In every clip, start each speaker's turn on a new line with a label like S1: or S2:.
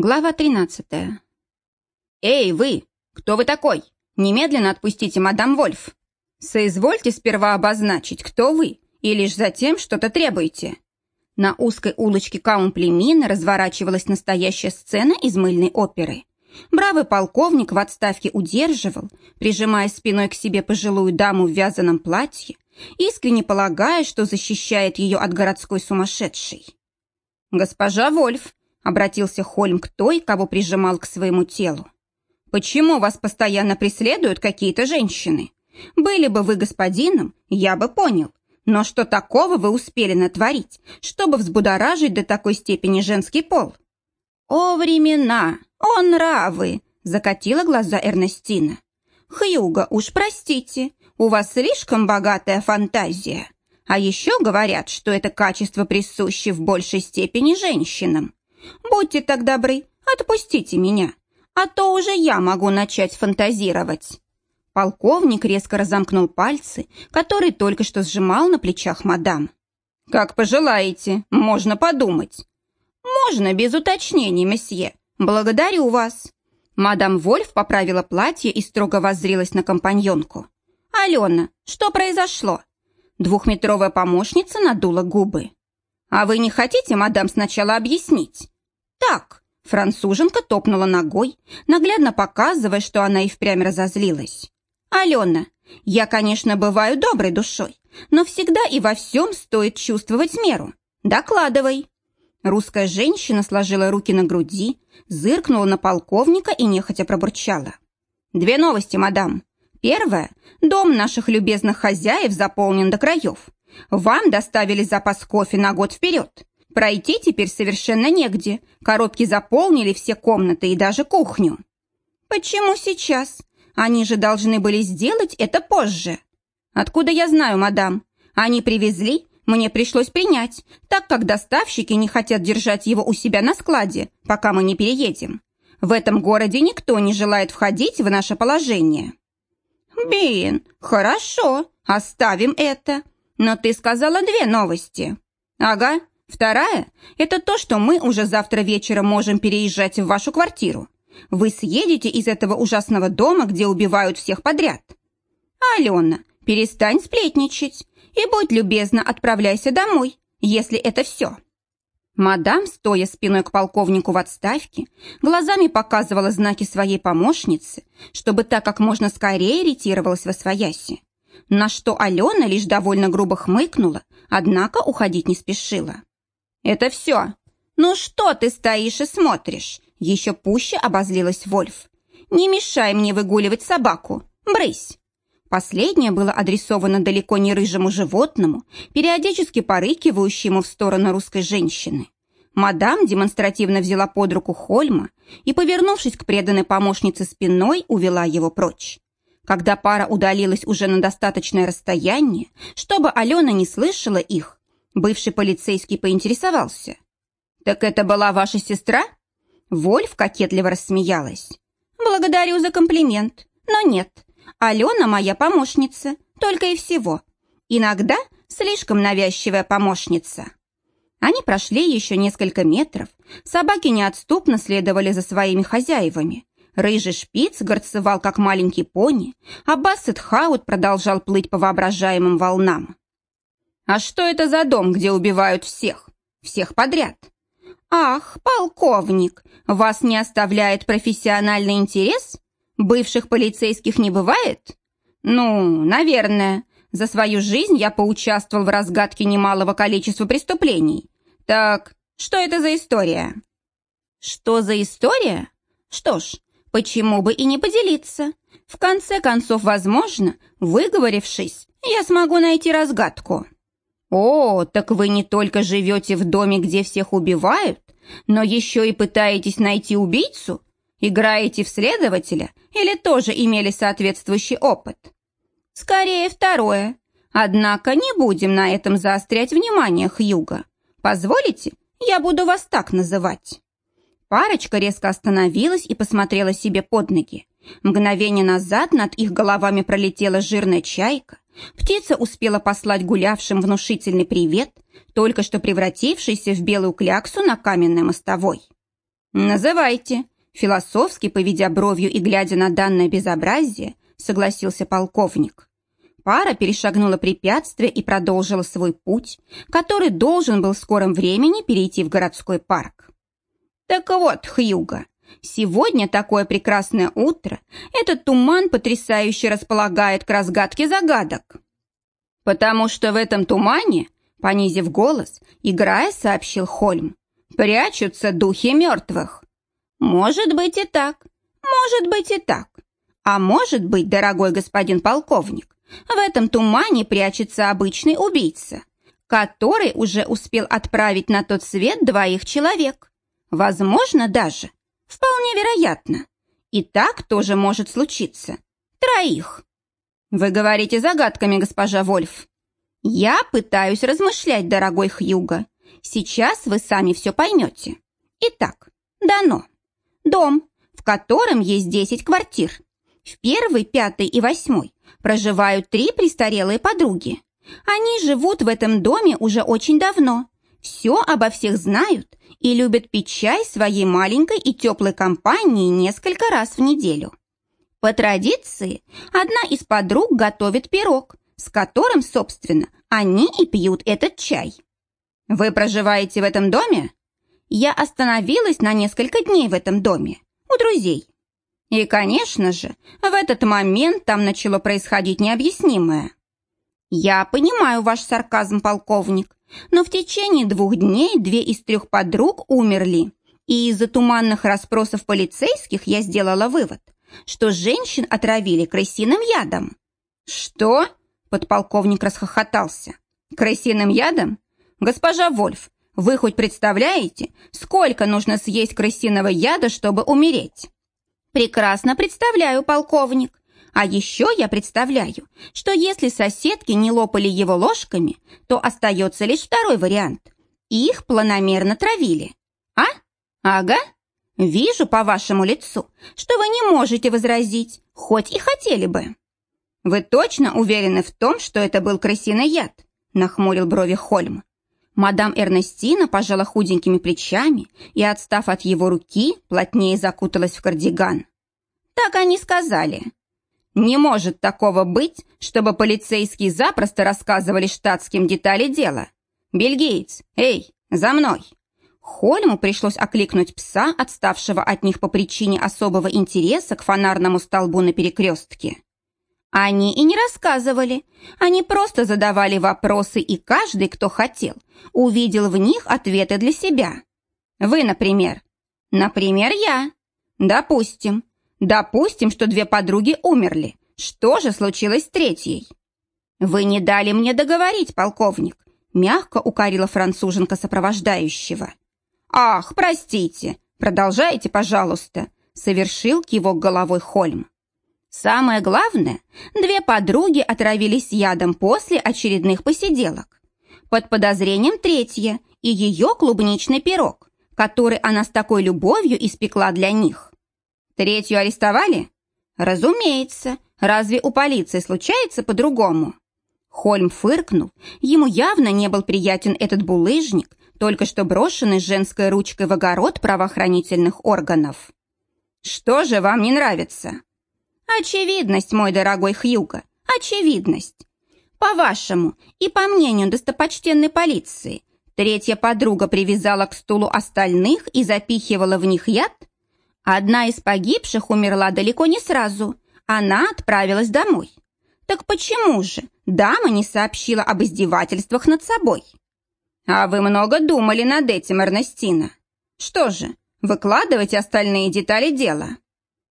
S1: Глава 13. «Эй, вы! Кто вы такой? Немедленно отпустите мадам Вольф! Соизвольте сперва обозначить, кто вы, и лишь затем что-то требуете». На узкой улочке Каумплемина разворачивалась настоящая сцена из мыльной оперы. Бравый полковник в отставке удерживал, прижимая спиной к себе пожилую даму в вязаном платье, искренне полагая, что защищает ее от городской сумасшедшей. «Госпожа Вольф, Обратился Хольм к той, кого прижимал к своему телу. «Почему вас постоянно преследуют какие-то женщины? Были бы вы господином, я бы понял. Но что такого вы успели натворить, чтобы взбудоражить до такой степени женский пол?» «О, времена! О, нравы!» — закатила глаза Эрнестина. «Хьюго, уж простите, у вас слишком богатая фантазия. А еще говорят, что это качество присуще в большей степени женщинам. Будьте так добры, отпустите меня, а то уже я могу начать фантазировать». Полковник резко разомкнул пальцы, которые только что сжимал на плечах мадам. «Как пожелаете, можно подумать». «Можно без уточнений, месье. Благодарю вас». Мадам Вольф поправила платье и строго воззрилась на компаньонку. «Алена, что произошло?» Двухметровая помощница надула губы. «А вы не хотите, мадам, сначала объяснить?» «Так», — француженка топнула ногой, наглядно показывая, что она и впрямь разозлилась. «Алена, я, конечно, бываю доброй душой, но всегда и во всем стоит чувствовать меру. Докладывай». Русская женщина сложила руки на груди, зыркнула на полковника и нехотя пробурчала. «Две новости, мадам. Первая. Дом наших любезных хозяев заполнен до краев. Вам доставили запас кофе на год вперед. Пройти теперь совершенно негде. Коробки заполнили все комнаты и даже кухню. Почему сейчас? Они же должны были сделать это позже. Откуда я знаю, мадам? Они привезли, мне пришлось принять, так как доставщики не хотят держать его у себя на складе, пока мы не переедем. В этом городе никто не желает входить в наше положение. Бин, хорошо, оставим это. Но ты сказала две новости. Ага, вторая – это то, что мы уже завтра вечером можем переезжать в вашу квартиру. Вы съедете из этого ужасного дома, где убивают всех подряд. Алена, перестань сплетничать и будь любезна, отправляйся домой, если это все. Мадам, стоя спиной к полковнику в отставке, глазами показывала знаки своей помощницы, чтобы так как можно скорее ретировалась во свояси. На что Алена лишь довольно грубо хмыкнула, однако уходить не спешила. «Это все. Ну что ты стоишь и смотришь?» Еще пуще обозлилась Вольф. «Не мешай мне выгуливать собаку. Брысь!» Последнее было адресовано далеко не рыжему животному, периодически порыкивающему в сторону русской женщины. Мадам демонстративно взяла под руку Хольма и, повернувшись к преданной помощнице спиной, увела его прочь. Когда пара удалилась уже на достаточное расстояние, чтобы Алена не слышала их, бывший полицейский поинтересовался. «Так это была ваша сестра?» Вольф кокетливо рассмеялась. «Благодарю за комплимент, но нет. Алена моя помощница, только и всего. Иногда слишком навязчивая помощница». Они прошли еще несколько метров, собаки неотступно следовали за своими хозяевами, Рыжий шпиц горцевал, как маленький пони, а Бассет Хаут продолжал плыть по воображаемым волнам. «А что это за дом, где убивают всех? Всех подряд?» «Ах, полковник, вас не оставляет профессиональный интерес? Бывших полицейских не бывает?» «Ну, наверное. За свою жизнь я поучаствовал в разгадке немалого количества преступлений. Так, что это за история?» «Что за история? Что ж, Почему бы и не поделиться? В конце концов, возможно, выговорившись, я смогу найти разгадку. О, так вы не только живете в доме, где всех убивают, но еще и пытаетесь найти убийцу? Играете в следователя или тоже имели соответствующий опыт? Скорее второе. Однако не будем на этом заострять внимание, Хьюга. Позволите, я буду вас так называть. Парочка резко остановилась и посмотрела себе под ноги. Мгновение назад над их головами пролетела жирная чайка. Птица успела послать гулявшим внушительный привет, только что превратившийся в белую кляксу на каменной мостовой. «Называйте», — философски, поведя бровью и глядя на данное безобразие, согласился полковник. Пара перешагнула препятствие и продолжила свой путь, который должен был в скором времени перейти в городской парк. «Так вот, Хьюга, сегодня такое прекрасное утро, этот туман потрясающе располагает к разгадке загадок. Потому что в этом тумане, понизив голос, играя, сообщил Хольм, прячутся духи мертвых. Может быть и так, может быть и так. А может быть, дорогой господин полковник, в этом тумане прячется обычный убийца, который уже успел отправить на тот свет двоих человек. Возможно, даже. Вполне вероятно. И так тоже может случиться. Троих. Вы говорите загадками, госпожа Вольф. Я пытаюсь размышлять, дорогой Хьюго. Сейчас вы сами все поймете. Итак, дано. Дом, в котором есть 10 квартир. В первой, пятой и восьмой проживают три престарелые подруги. Они живут в этом доме уже очень давно, все обо всех знают и любят пить чай своей маленькой и теплой компании несколько раз в неделю. По традиции, одна из подруг готовит пирог, с которым, собственно, они и пьют этот чай. Вы проживаете в этом доме? Я остановилась на несколько дней в этом доме, у друзей. И, конечно же, в этот момент там начало происходить необъяснимое. Я понимаю ваш сарказм, полковник, но в течение двух дней две из трех подруг умерли, и из-за туманных расспросов полицейских я сделала вывод, что женщин отравили крысиным ядом. «Что?» – подполковник расхохотался. «Крысиным ядом? Госпожа Вольф, вы хоть представляете, сколько нужно съесть крысиного яда, чтобы умереть?» «Прекрасно представляю, полковник. А еще я представляю, что если соседки не лопали его ложками, то остается лишь второй вариант. Их планомерно травили. А? Ага. Вижу по вашему лицу, что вы не можете возразить, хоть и хотели бы. Вы точно уверены в том, что это был крысиный яд? Нахмурил брови Хольм. Мадам Эрнестина пожала худенькими плечами и, отстав от его руки, плотнее закуталась в кардиган. Так они сказали. Не может такого быть, чтобы полицейские запросто рассказывали штатским детали дела. Бельгиец, эй, за мной. Хольму пришлось окликнуть пса, отставшего от них по причине особого интереса к фонарному столбу на перекрестке. Они и не рассказывали. Они просто задавали вопросы, и каждый, кто хотел, увидел в них ответы для себя. Вы, например. Например, я. Допустим. Допустим, что две подруги умерли. Что же случилось с третьей? Вы не дали мне договорить, полковник. Мягко укорила француженка сопровождающего. Ах, простите. Продолжайте, пожалуйста. Совершил кивок головой Хольм. Самое главное, две подруги отравились ядом после очередных посиделок. Под подозрением третья и ее клубничный пирог, который она с такой любовью испекла для них. Третью арестовали? Разумеется. Разве у полиции случается по-другому? Хольм фыркнул. Ему явно не был приятен этот булыжник, только что брошенный женской ручкой в огород правоохранительных органов. «Что же вам не нравится?» «Очевидность, мой дорогой Хьюго, очевидность. По-вашему и по мнению достопочтенной полиции, третья подруга привязала к стулу остальных и запихивала в них яд? Одна из погибших умерла далеко не сразу. Она отправилась домой. Так почему же дама не сообщила об издевательствах над собой? А вы много думали над этим, Эрнестина. Что же, выкладывайте остальные детали дела.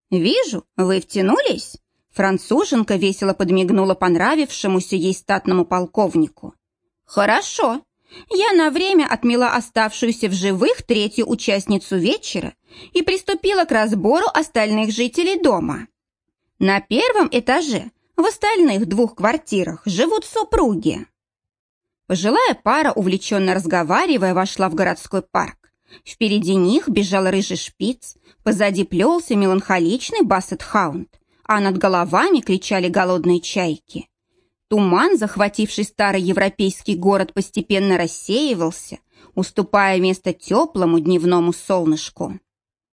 S1: Вижу, вы втянулись. Француженка весело подмигнула понравившемуся ей статному полковнику. «Хорошо. Я на время отмела оставшуюся в живых третью участницу вечера и приступила к разбору остальных жителей дома. На первом этаже, в остальных двух квартирах, живут супруги. Пожилая пара, увлеченно разговаривая, вошла в городской парк. Впереди них бежал рыжий шпиц, позади плелся меланхоличный бассет-хаунд, а над головами кричали голодные чайки. Туман, захвативший старый европейский город, постепенно рассеивался, уступая место теплому дневному солнышку.